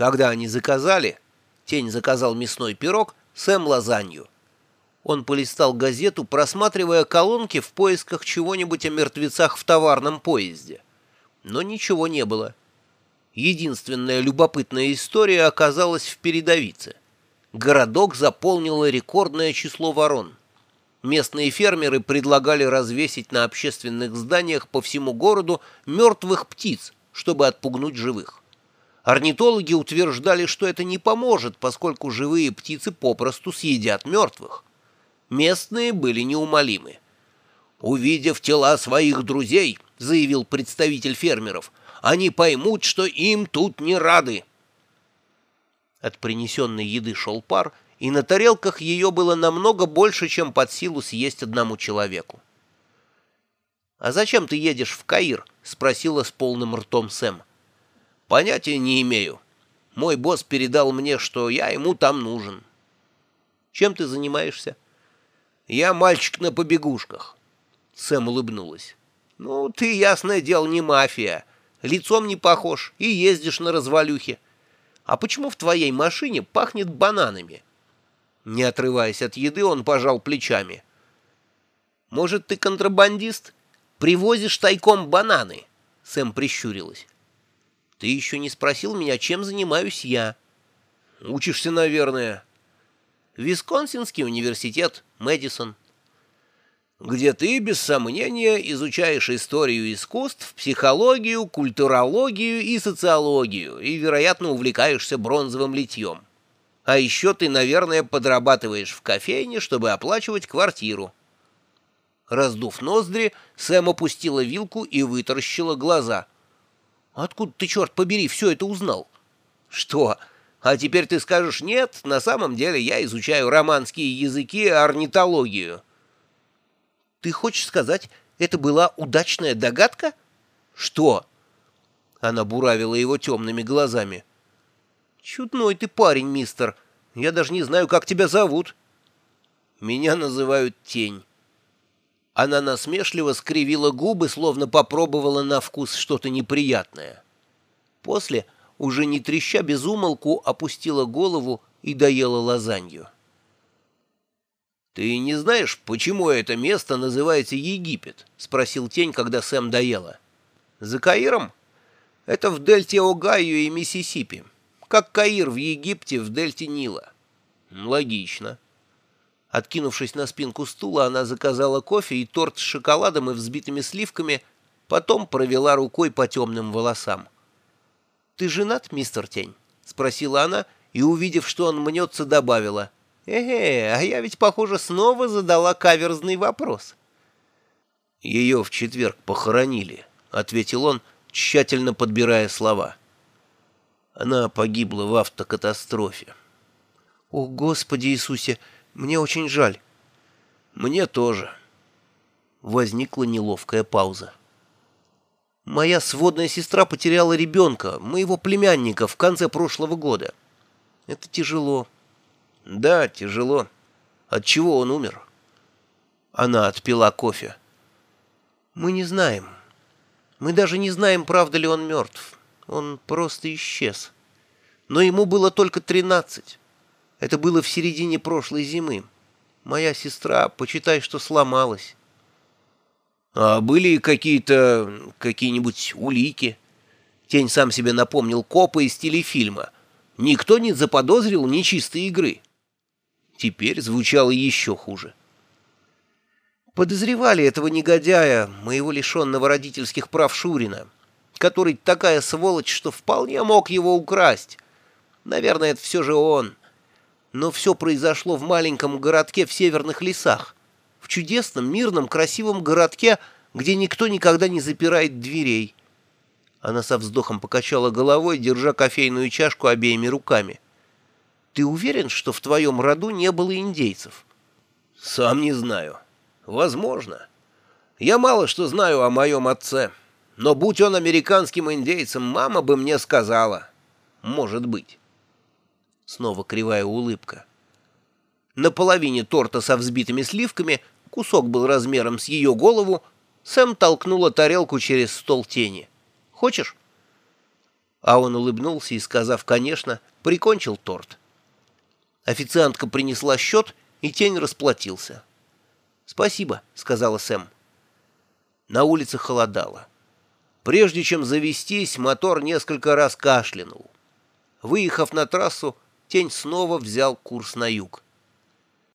Когда они заказали, Тень заказал мясной пирог, Сэм лазанью. Он полистал газету, просматривая колонки в поисках чего-нибудь о мертвецах в товарном поезде. Но ничего не было. Единственная любопытная история оказалась в передовице. Городок заполнило рекордное число ворон. Местные фермеры предлагали развесить на общественных зданиях по всему городу мертвых птиц, чтобы отпугнуть живых. Орнитологи утверждали, что это не поможет, поскольку живые птицы попросту съедят мертвых. Местные были неумолимы. «Увидев тела своих друзей», — заявил представитель фермеров, — «они поймут, что им тут не рады». От принесенной еды шел пар, и на тарелках ее было намного больше, чем под силу съесть одному человеку. «А зачем ты едешь в Каир?» — спросила с полным ртом Сэм. «Понятия не имею. Мой босс передал мне, что я ему там нужен». «Чем ты занимаешься?» Я мальчик на побегушках. Сэм улыбнулась. Ну, ты, ясное дело, не мафия. Лицом не похож и ездишь на развалюхе. А почему в твоей машине пахнет бананами? Не отрываясь от еды, он пожал плечами. Может, ты контрабандист? Привозишь тайком бананы? Сэм прищурилась. Ты еще не спросил меня, чем занимаюсь я. Учишься, наверное. Висконсинский университет, Мэдисон. Где ты, без сомнения, изучаешь историю искусств, психологию, культурологию и социологию, и, вероятно, увлекаешься бронзовым литьем. А еще ты, наверное, подрабатываешь в кофейне, чтобы оплачивать квартиру. Раздув ноздри, Сэм опустила вилку и вытаращила глаза. «Откуда ты, черт побери, все это узнал?» «Что?» А теперь ты скажешь, нет, на самом деле я изучаю романские языки и орнитологию. Ты хочешь сказать, это была удачная догадка? Что? Она буравила его темными глазами. Чудной ты парень, мистер. Я даже не знаю, как тебя зовут. Меня называют Тень. Она насмешливо скривила губы, словно попробовала на вкус что-то неприятное. После уже не треща без умолку, опустила голову и доела лазанью. «Ты не знаешь, почему это место называется Египет?» — спросил Тень, когда Сэм доела. «За Каиром? Это в дельте Огайо и Миссисипи. Как Каир в Египте в дельте Нила». «Логично». Откинувшись на спинку стула, она заказала кофе и торт с шоколадом и взбитыми сливками, потом провела рукой по темным волосам. «Ты женат, мистер Тень?» — спросила она, и, увидев, что он мнется, добавила. «Эге, а я ведь, похоже, снова задала каверзный вопрос». «Ее в четверг похоронили», — ответил он, тщательно подбирая слова. Она погибла в автокатастрофе. «О, Господи Иисусе, мне очень жаль». «Мне тоже». Возникла неловкая пауза. Моя сводная сестра потеряла ребенка, моего племянника, в конце прошлого года. Это тяжело. Да, тяжело. От чего он умер? Она отпила кофе. Мы не знаем. Мы даже не знаем, правда ли он мертв. Он просто исчез. Но ему было только тринадцать. Это было в середине прошлой зимы. Моя сестра, почитай, что сломалась. А были какие-то... какие-нибудь улики? Тень сам себе напомнил копы из телефильма. Никто не заподозрил нечистой игры. Теперь звучало еще хуже. Подозревали этого негодяя, моего лишенного родительских прав Шурина, который такая сволочь, что вполне мог его украсть. Наверное, это все же он. Но все произошло в маленьком городке в северных лесах в чудесном, мирном, красивом городке, где никто никогда не запирает дверей. Она со вздохом покачала головой, держа кофейную чашку обеими руками. «Ты уверен, что в твоем роду не было индейцев?» «Сам не знаю. Возможно. Я мало что знаю о моем отце, но будь он американским индейцем, мама бы мне сказала. Может быть». Снова кривая улыбка. На половине торта со взбитыми сливками кусок был размером с ее голову, Сэм толкнула тарелку через стол тени. «Хочешь?» А он улыбнулся и, сказав «конечно», прикончил торт. Официантка принесла счет, и тень расплатился. «Спасибо», — сказала Сэм. На улице холодало. Прежде чем завестись, мотор несколько раз кашлянул. Выехав на трассу, тень снова взял курс на юг.